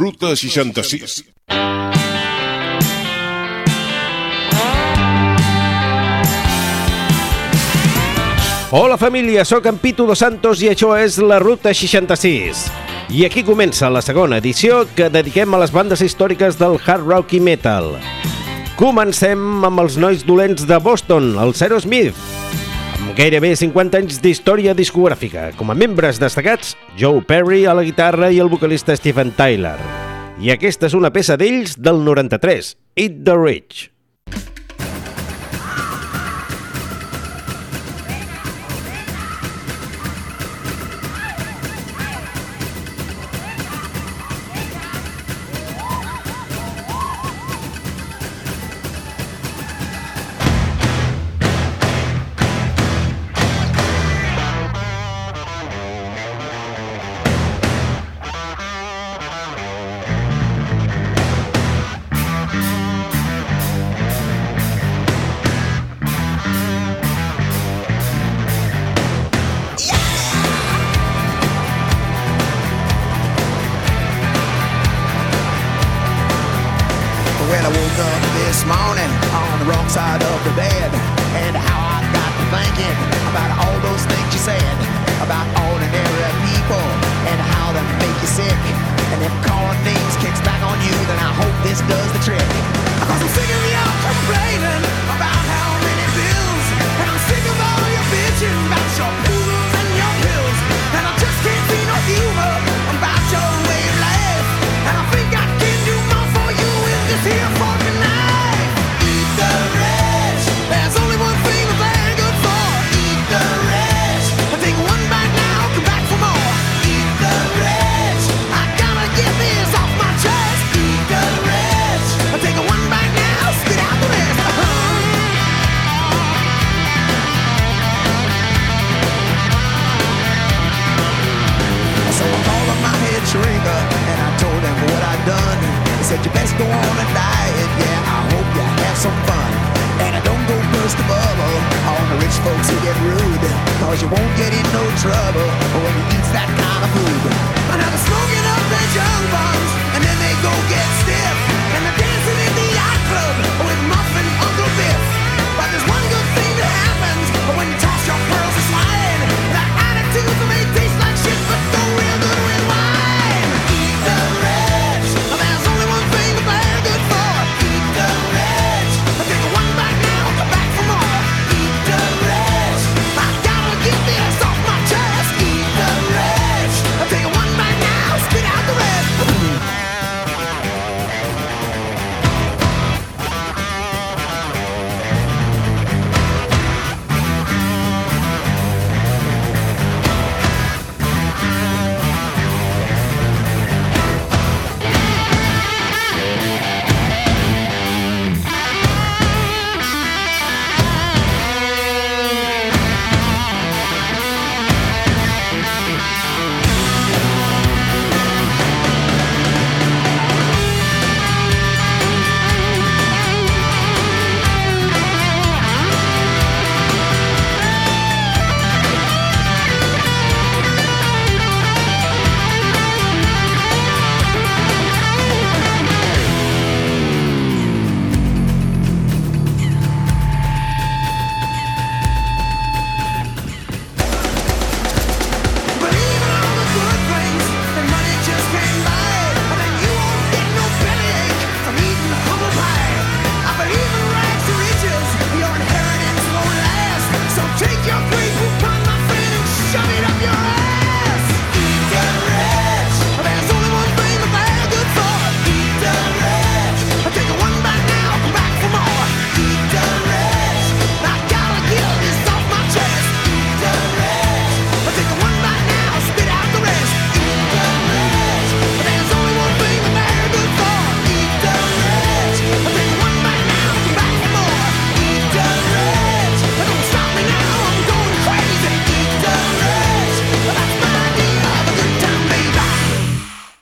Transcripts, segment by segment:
Ruta 66. Hola família, sóc en Pitu Dos Santos i això és la Ruta 66. I aquí comença la segona edició que dediquem a les bandes històriques del hard rock i metal. Comencem amb els nois dolents de Boston, el Zero Smith gairebé 50 anys d'història discogràfica, com a membres destacats Joe Perry a la guitarra i el vocalista Stephen Tyler. I aquesta és una peça d'ells del 93, Eat the Rich.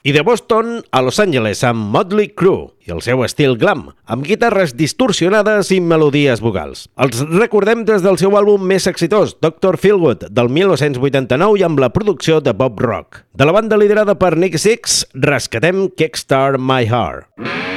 I de Boston a Los Angeles amb Motley Crue i el seu estil glam, amb guitarres distorsionades i melodies vocals. Els recordem des del seu àlbum més exitós, Dr. Feelgood, del 1989 i amb la producció de Bob Rock. De la banda liderada per Nick Six, rescatem Kickstar My Heart.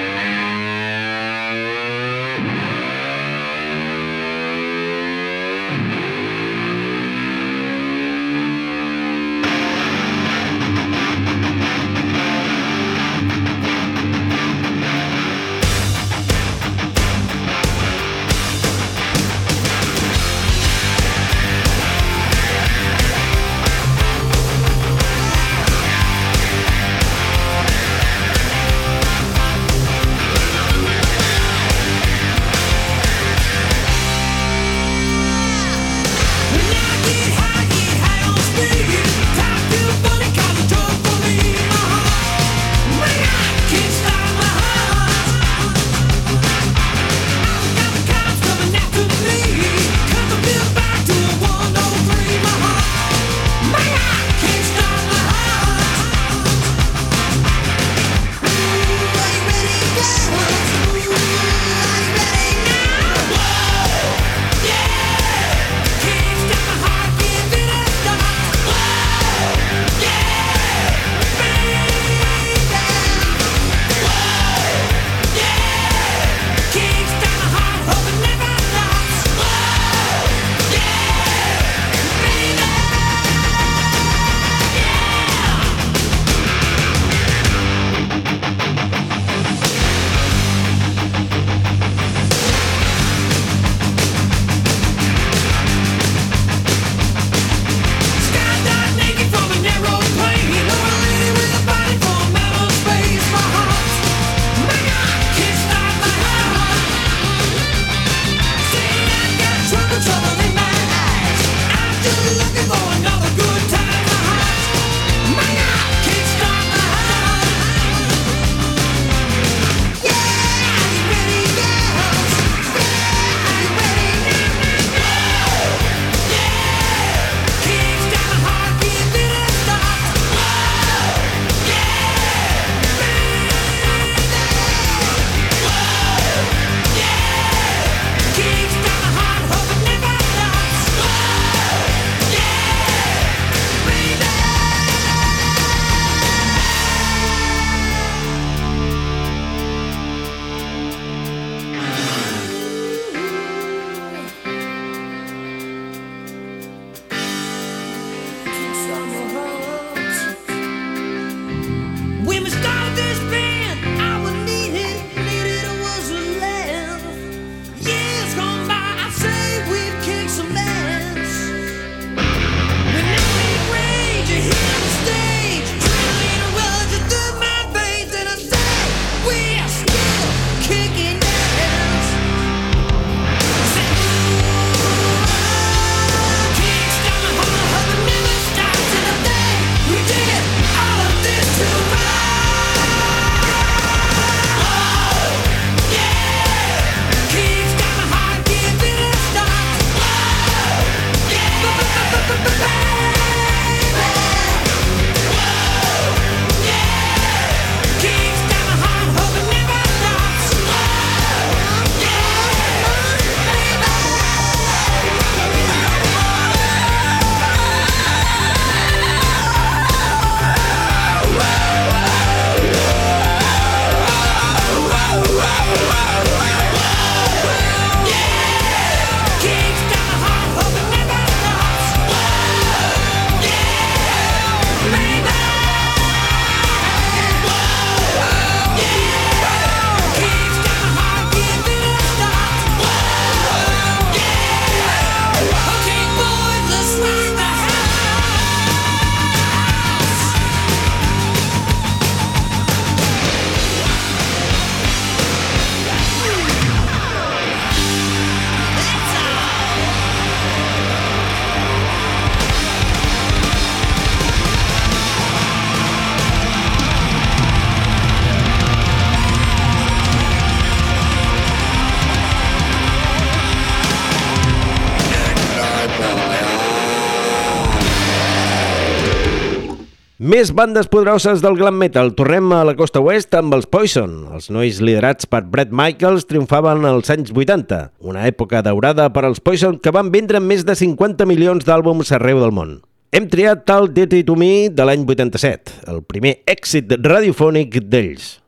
Més bandes poderoses del glam metal. Tornem a la costa oest amb els Poison. Els nois liderats per Brett Michaels triomfaven als anys 80, una època daurada per als Poison que van vendre més de 50 milions d'àlbums arreu del món. Hem triat tal Dirty to Me de l'any 87, el primer èxit radiofònic d'ells.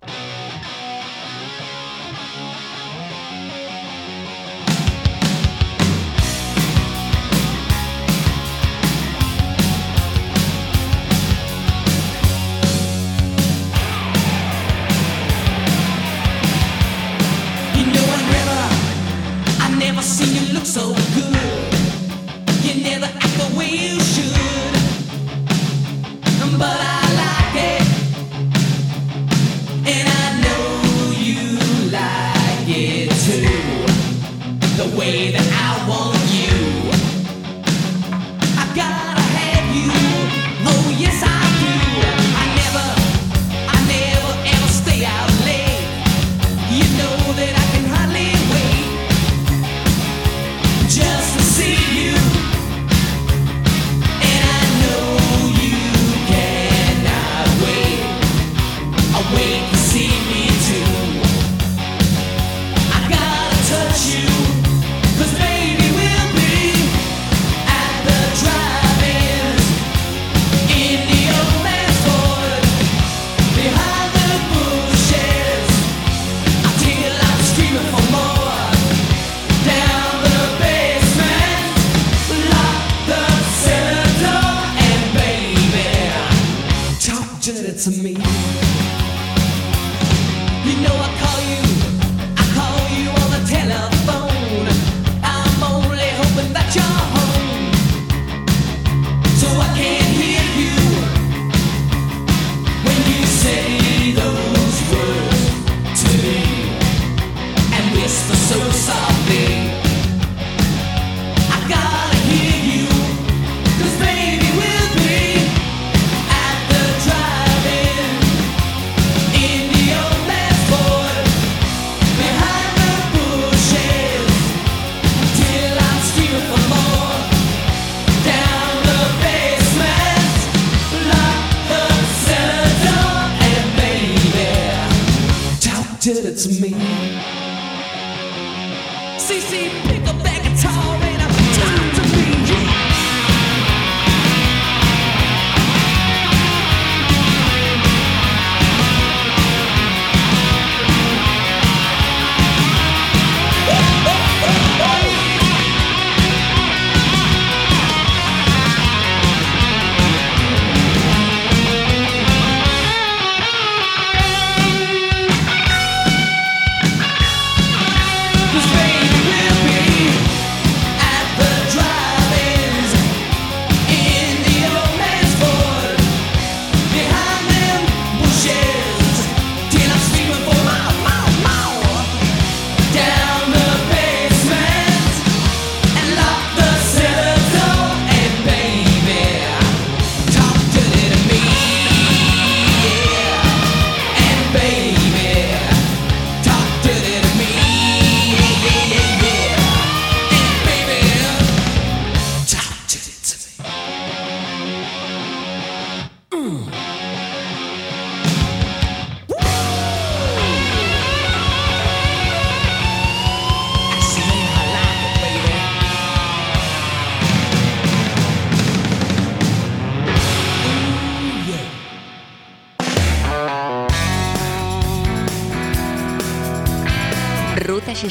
Ruta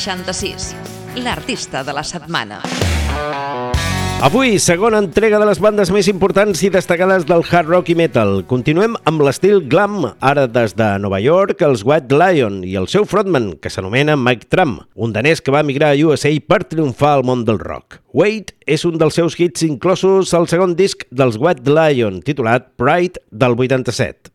66, l'artista de la setmana. Avui, segona entrega de les bandes més importants i destacades del hard rock i metal. Continuem amb l'estil glam, ara des de Nova York, els White Lion i el seu frontman, que s'anomena Mike Tram, un danès que va emigrar a USA per triomfar al món del rock. Wait és un dels seus hits inclosos al segon disc dels White Lion, titulat Pride, del 87.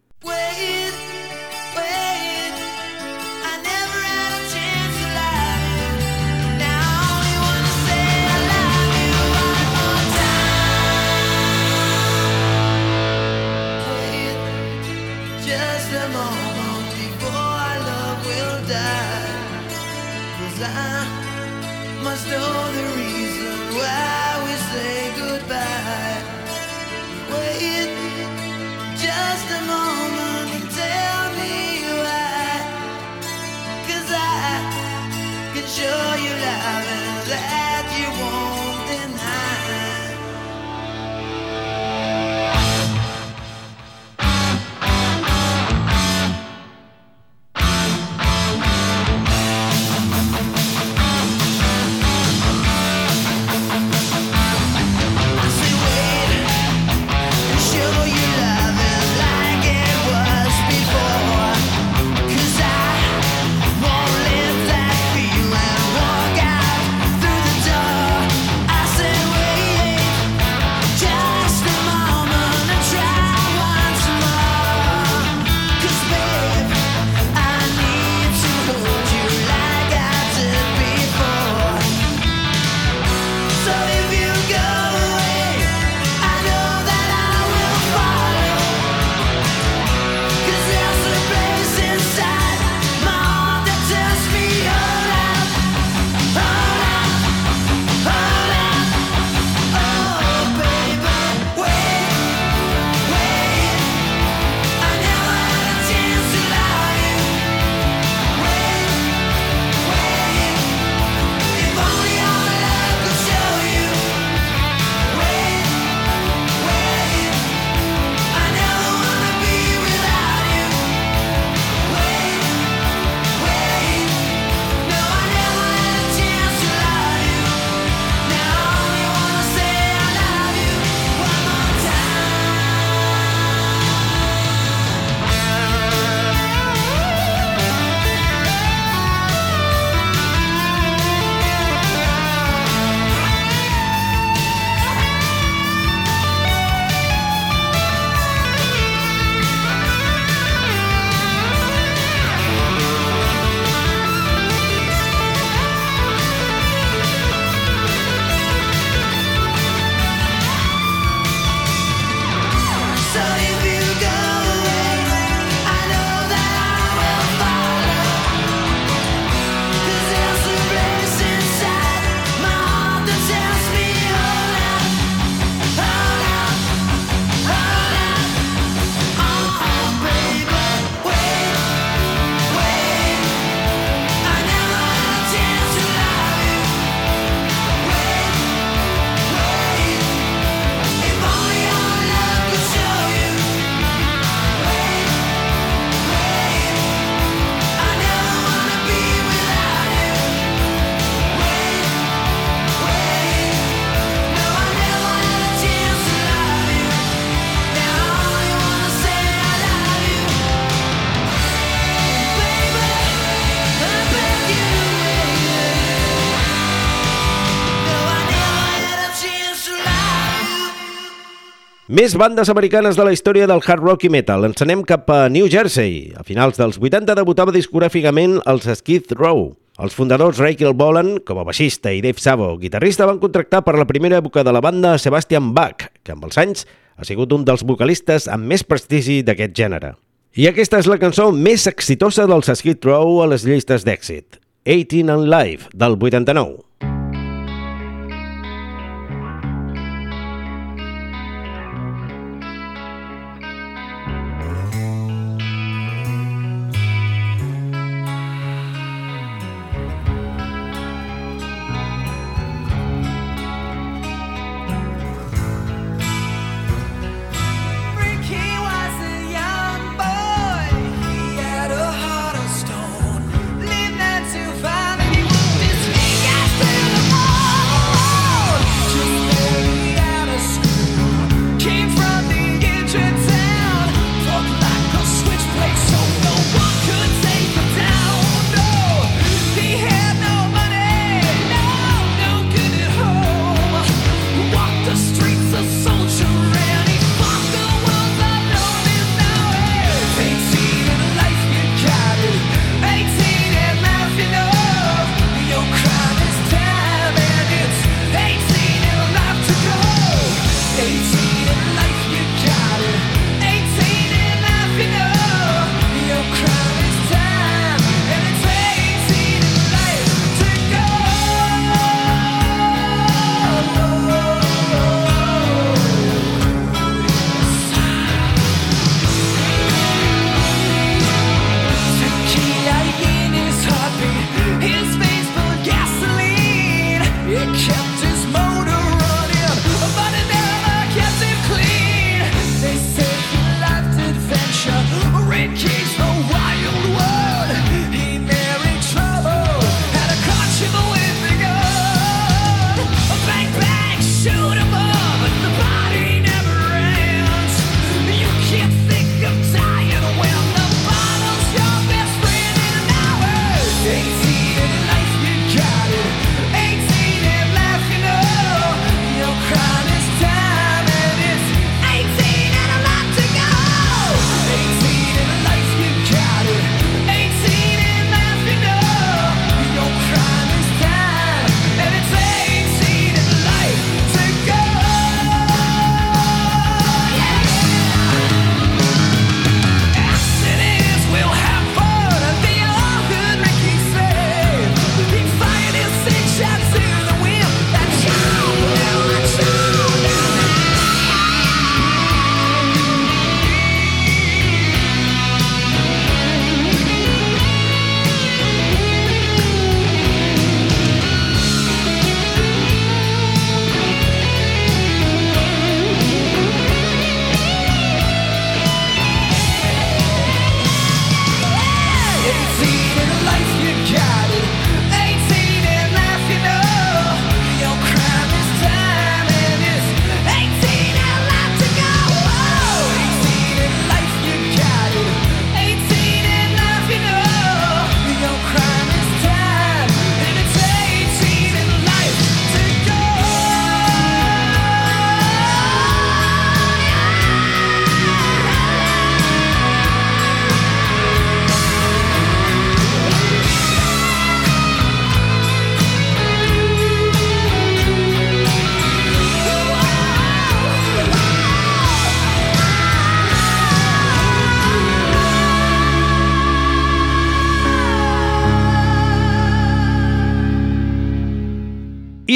Més bandes americanes de la història del hard rock i metal. Ens anem cap a New Jersey. A finals dels 80 debutava discogràficament els Skid Row. Els fundadors Rachel Bolan, com a baixista, i Dave Savo, guitarrista, van contractar per la primera època de la banda Sebastian Bach, que amb els anys ha sigut un dels vocalistes amb més prestigi d'aquest gènere. I aquesta és la cançó més exitosa dels Skid Row a les llistes d'èxit, 18 and Live, del 89.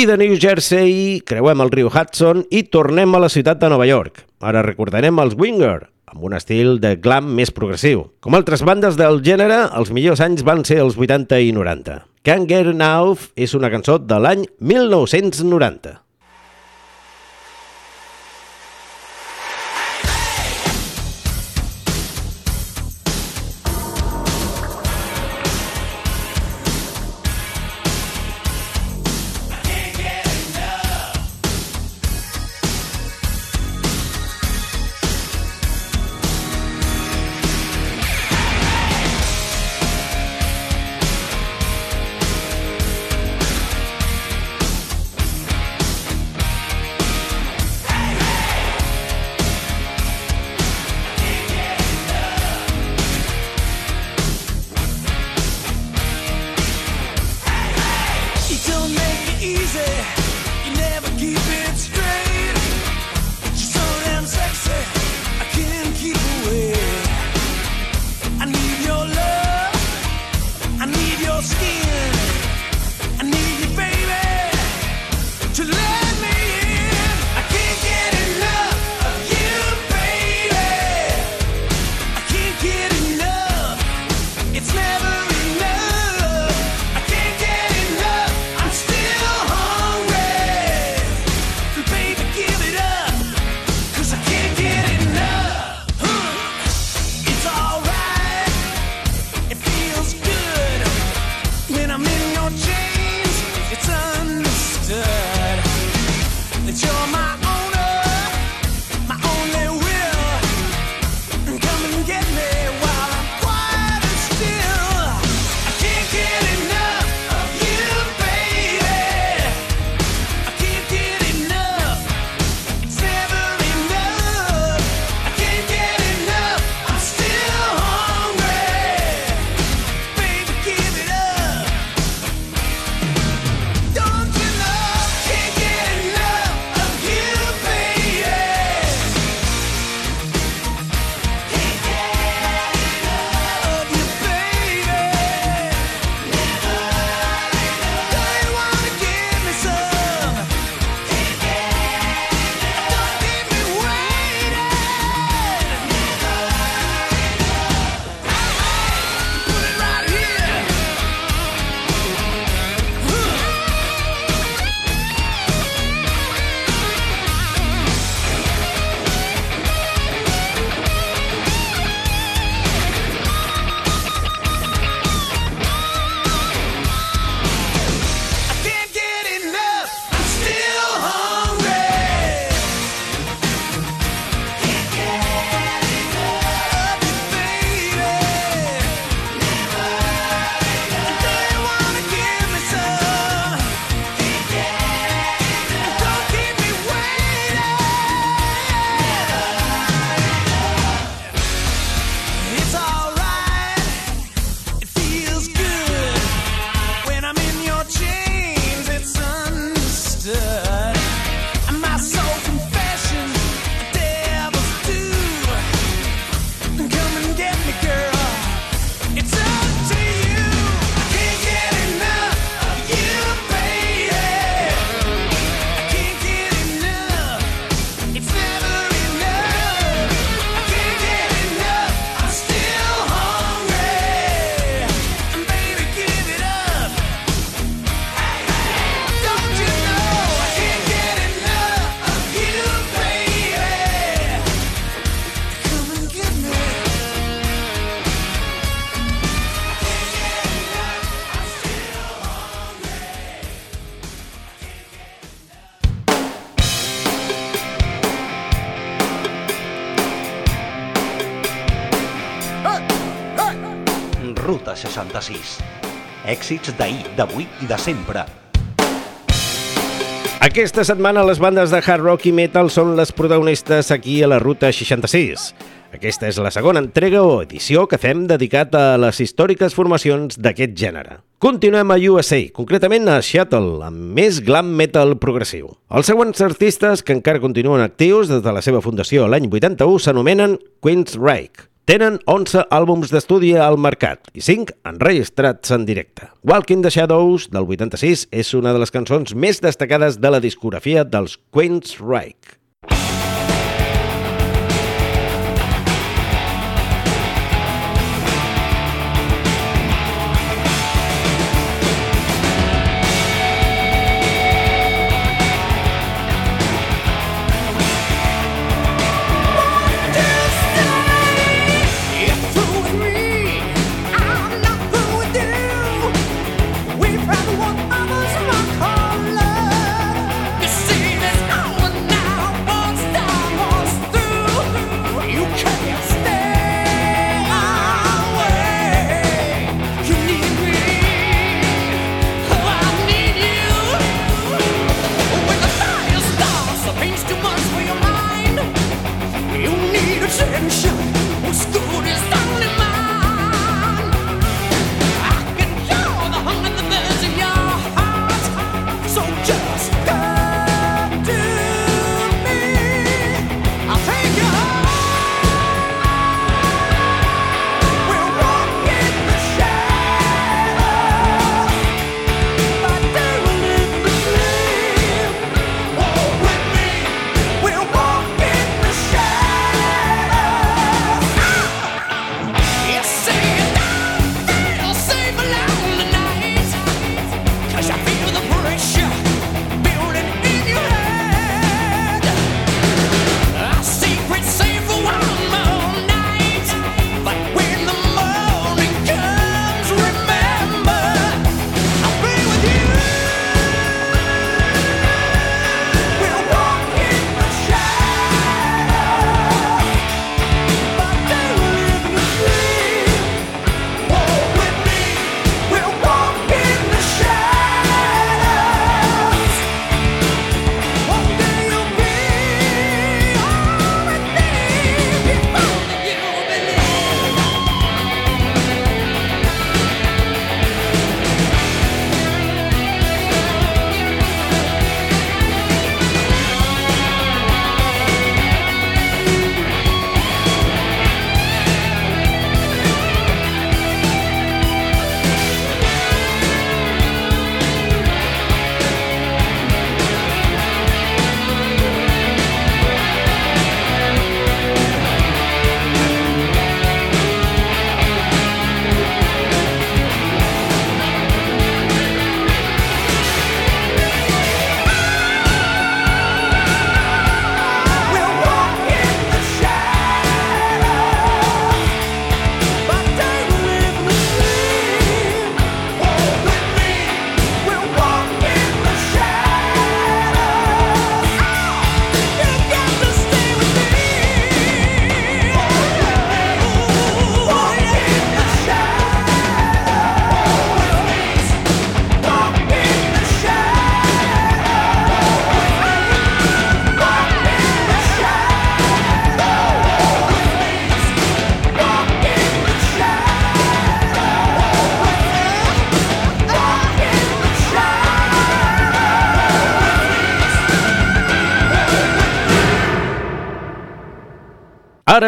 De New Jersey creuem el riu Hudson i tornem a la ciutat de Nova York. Ara recordarem els Winger, amb un estil de glam més progressiu. Com altres bandes del gènere, els millors anys van ser els 80 i 90. Can't Get Enough és una cançó de l'any 1990. Ruta 66. Èxits d'ahir, d'avui i de sempre. Aquesta setmana les bandes de hard rock i metal són les protagonistes aquí a la Ruta 66. Aquesta és la segona entrega o edició que fem dedicat a les històriques formacions d'aquest gènere. Continuem a USA, concretament a Seattle, amb més glam metal progressiu. Els següents artistes que encara continuen actius des de la seva fundació l'any 81 s'anomenen Queen's. Tenen 11 àlbums d'estudi al mercat i 5 enregistrats en directe. Walking the Shadows, del 86, és una de les cançons més destacades de la discografia dels Queen's Reich.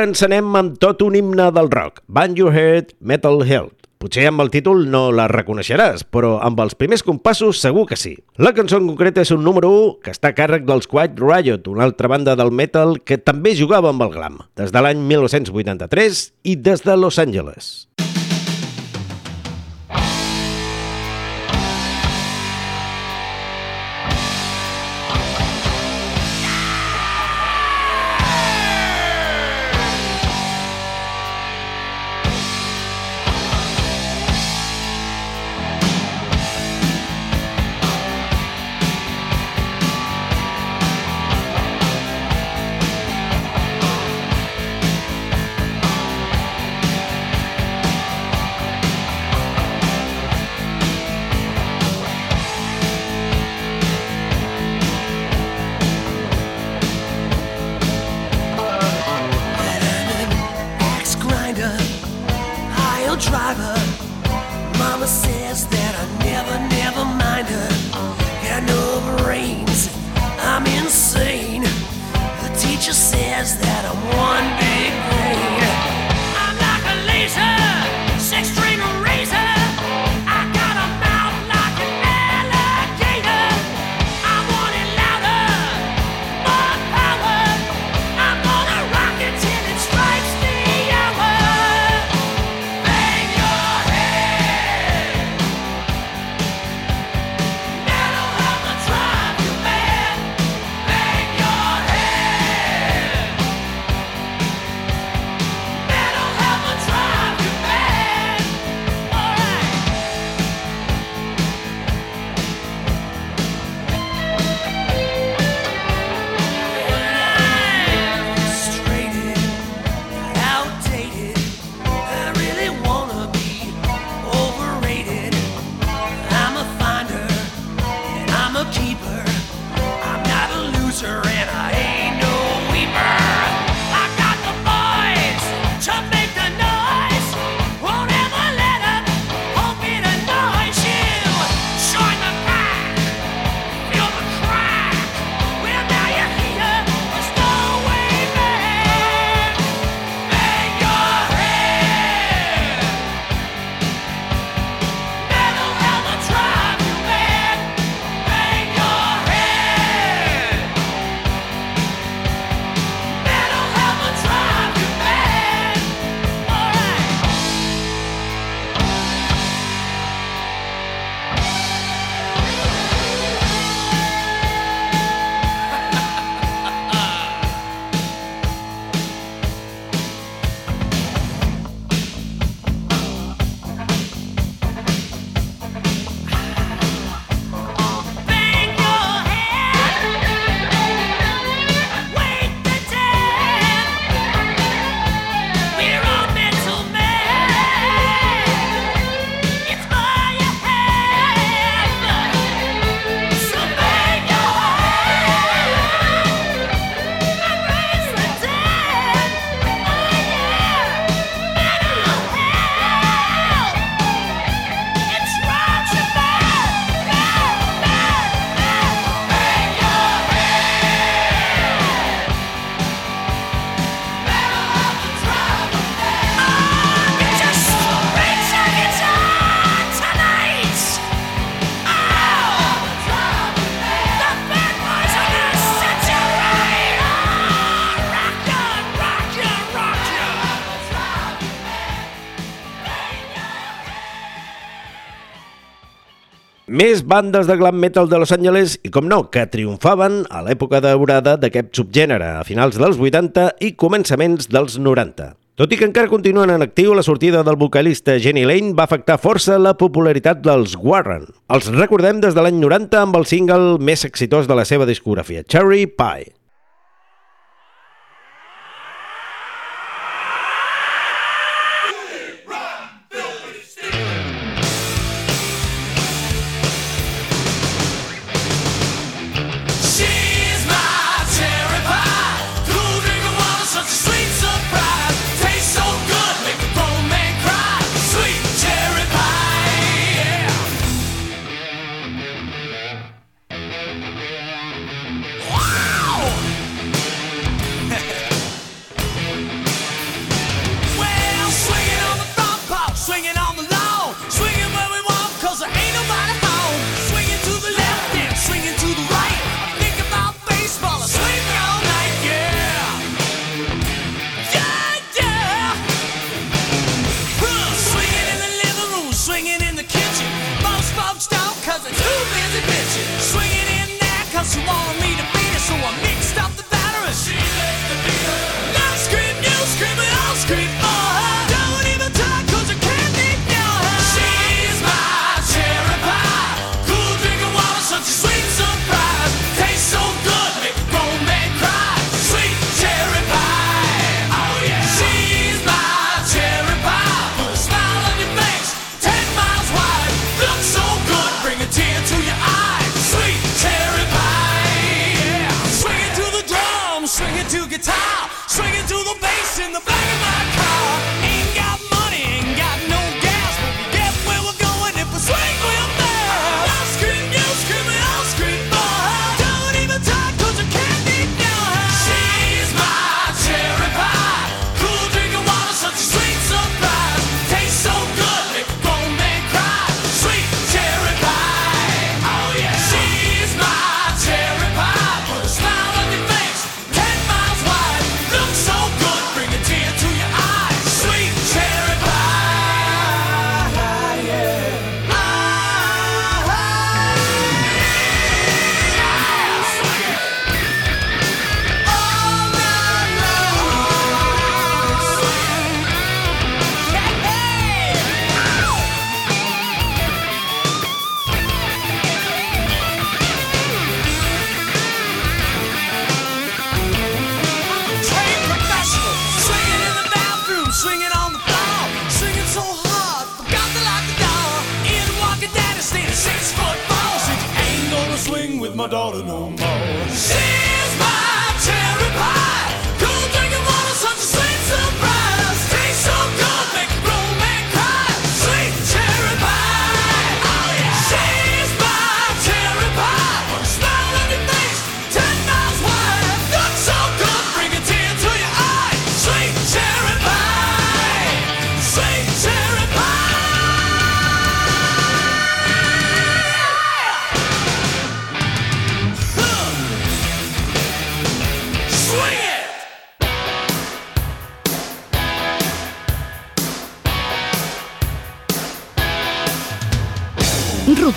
Ens anem amb tot un himne del rock, Band Your Head, Metal Health. Potser amb el títol no la reconeixeràs, però amb els primers compassos segur que sí. La cançó en concret és un número 1 que està a càrrec dels Quiet Riot, una altra banda del metal que també jugava amb el glam, des de l'any 1983 i des de Los Angeles. Bandes de glam metal de Los Angeles i, com no, que triomfaven a l'època daurada d'aquest subgènere, a finals dels 80 i començaments dels 90. Tot i que encara continuen en actiu, la sortida del vocalista Jenny Lane va afectar força la popularitat dels Warren. Els recordem des de l'any 90 amb el single més exitós de la seva discografia, Cherry Pie.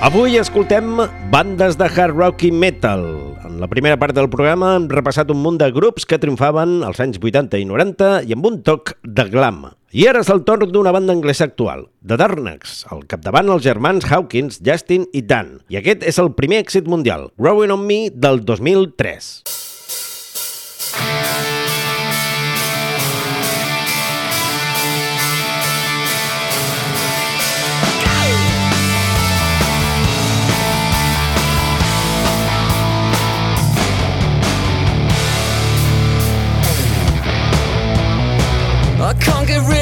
Avui escoltem bandes de hard rock i metal. En la primera part del programa hem repassat un munt de grups que triomfaven als anys 80 i 90 i amb un toc de glam. I ara és el torn d'una banda anglesa actual, The Darknecks, al capdavant els germans Hawkins, Justin i Dan. I aquest és el primer èxit mundial, Growing on Me, del 2003. I can't get rid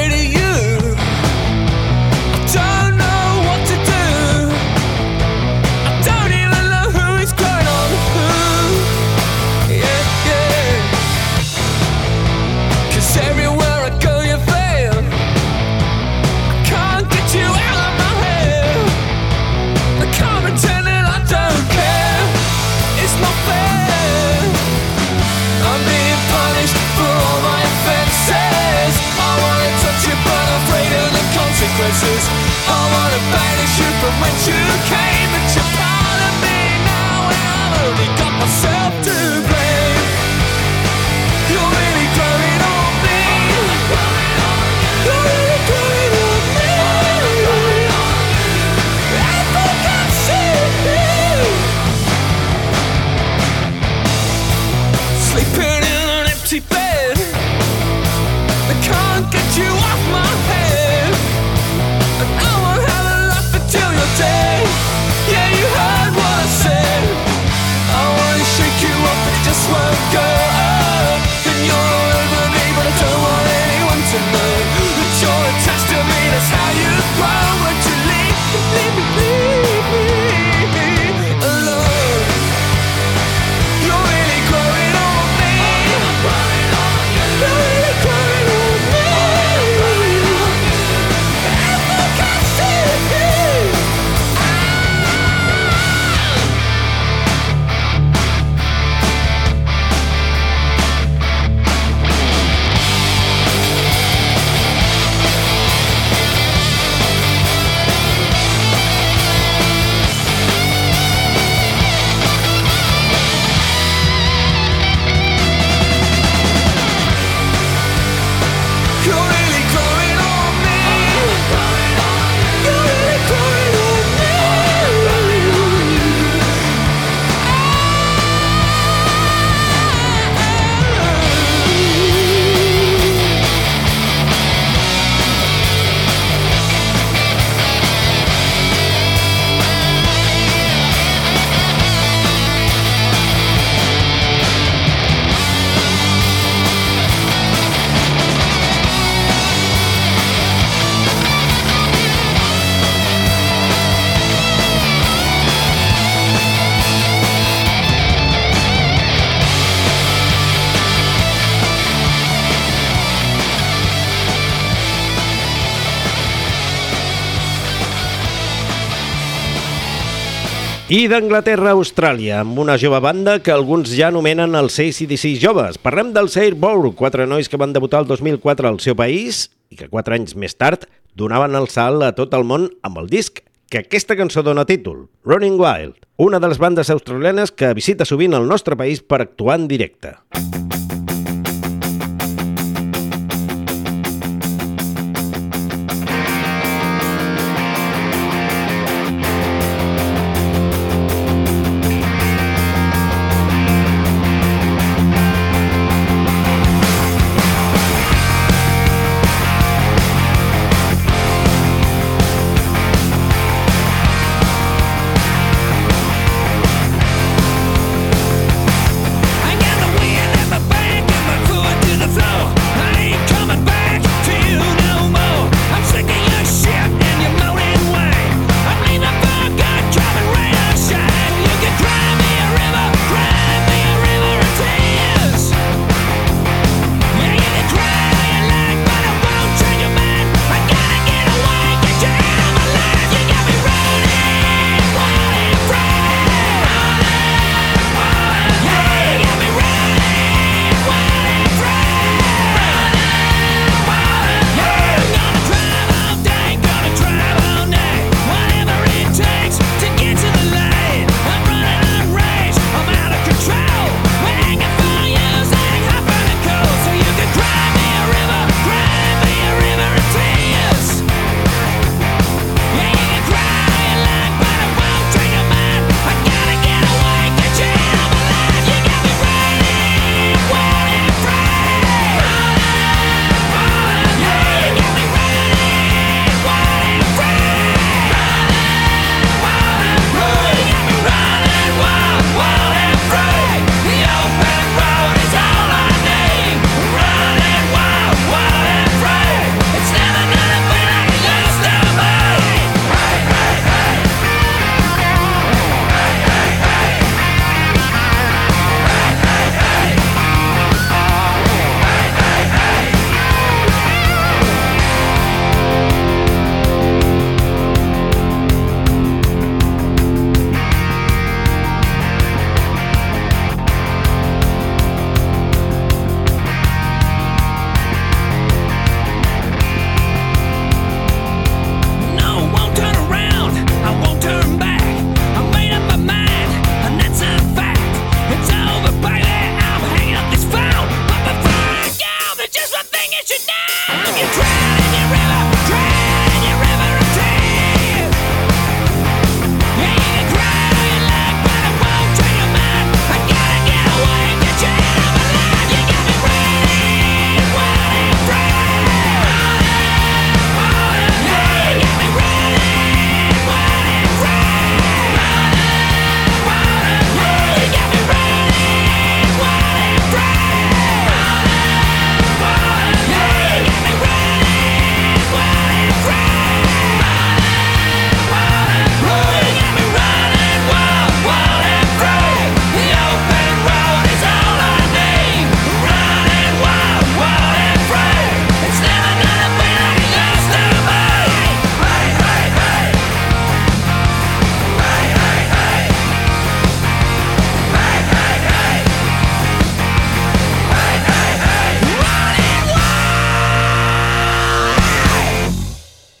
I d'Anglaterra a Austràlia, amb una jove banda que alguns ja anomenen els ACDC joves. Parlem dels Airborne, quatre nois que van debutar el 2004 al seu país i que quatre anys més tard donaven el salt a tot el món amb el disc que aquesta cançó dona títol, Running Wild, una de les bandes australianes que visita sovint el nostre país per actuar en directe. I got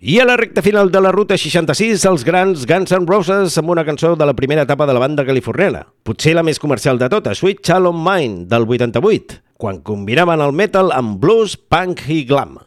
I a la recta final de la ruta 66, els grans Guns N' Roses amb una cançó de la primera etapa de la banda californiana. Potser la més comercial de totes, Sweet Child of Mine, del 88, quan combinaven el metal amb blues, punk i glam.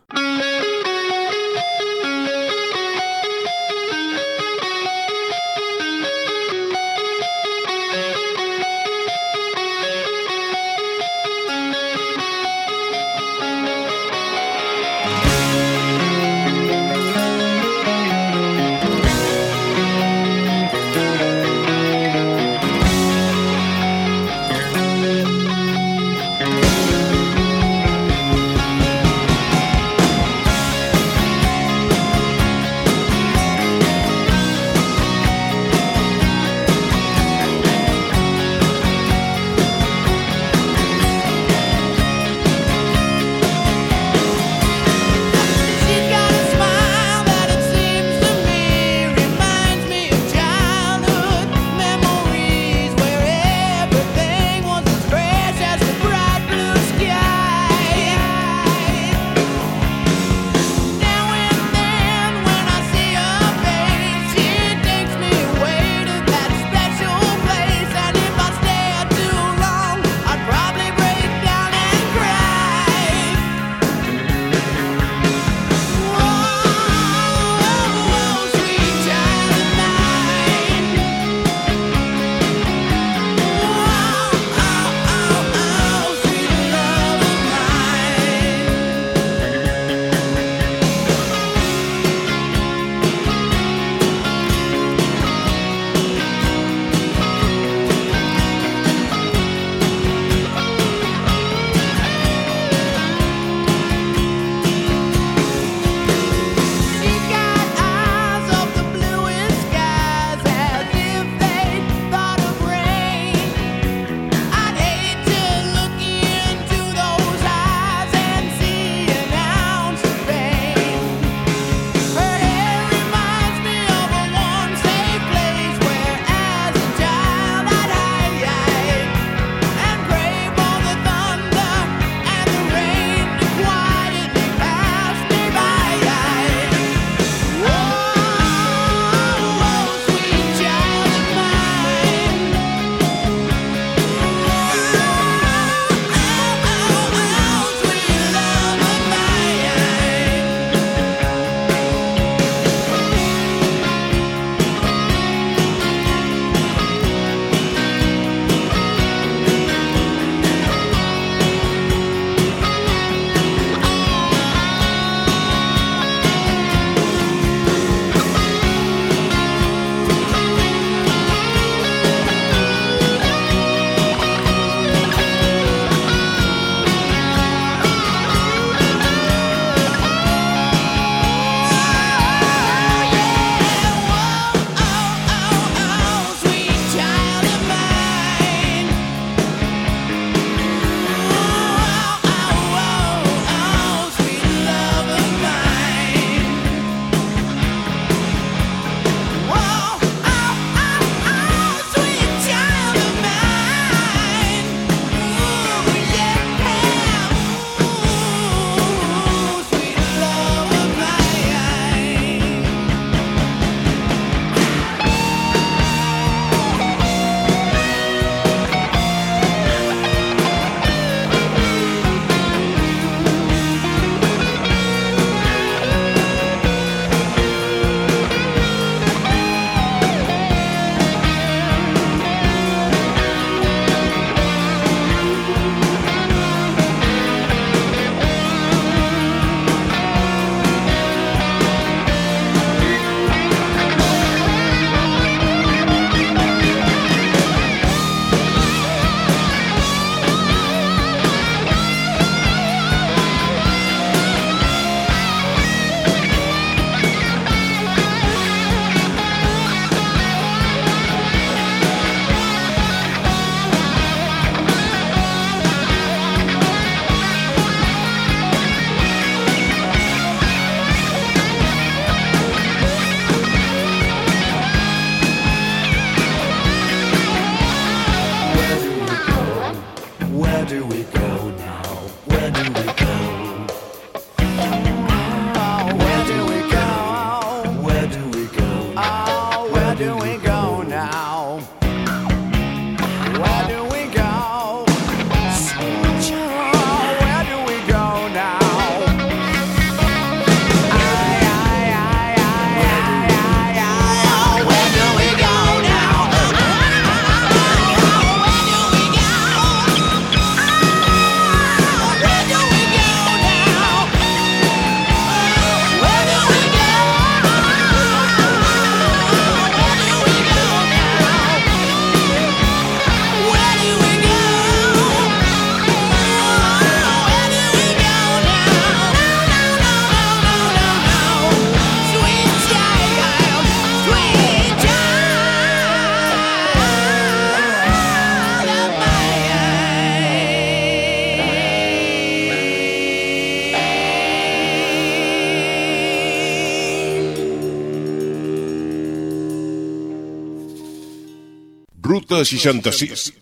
Ruta 66.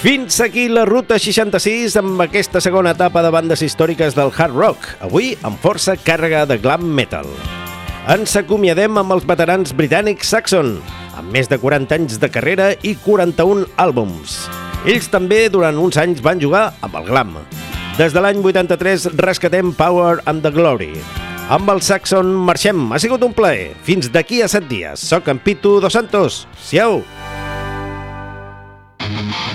Fins aquí la Ruta 66 amb aquesta segona etapa de bandes històriques del hard rock, avui amb força càrrega de glam metal. Ens acomiadem amb els veterans britànics Saxon, amb més de 40 anys de carrera i 41 àlbums. Ells també durant uns anys van jugar amb el glam. Des de l'any 83 rescatem Power and the Glory. Amb el Saxon marxem, ha sigut un plaer. Fins d'aquí a set dies. Soc en Pitu Dos Santos. Siau! Yeah!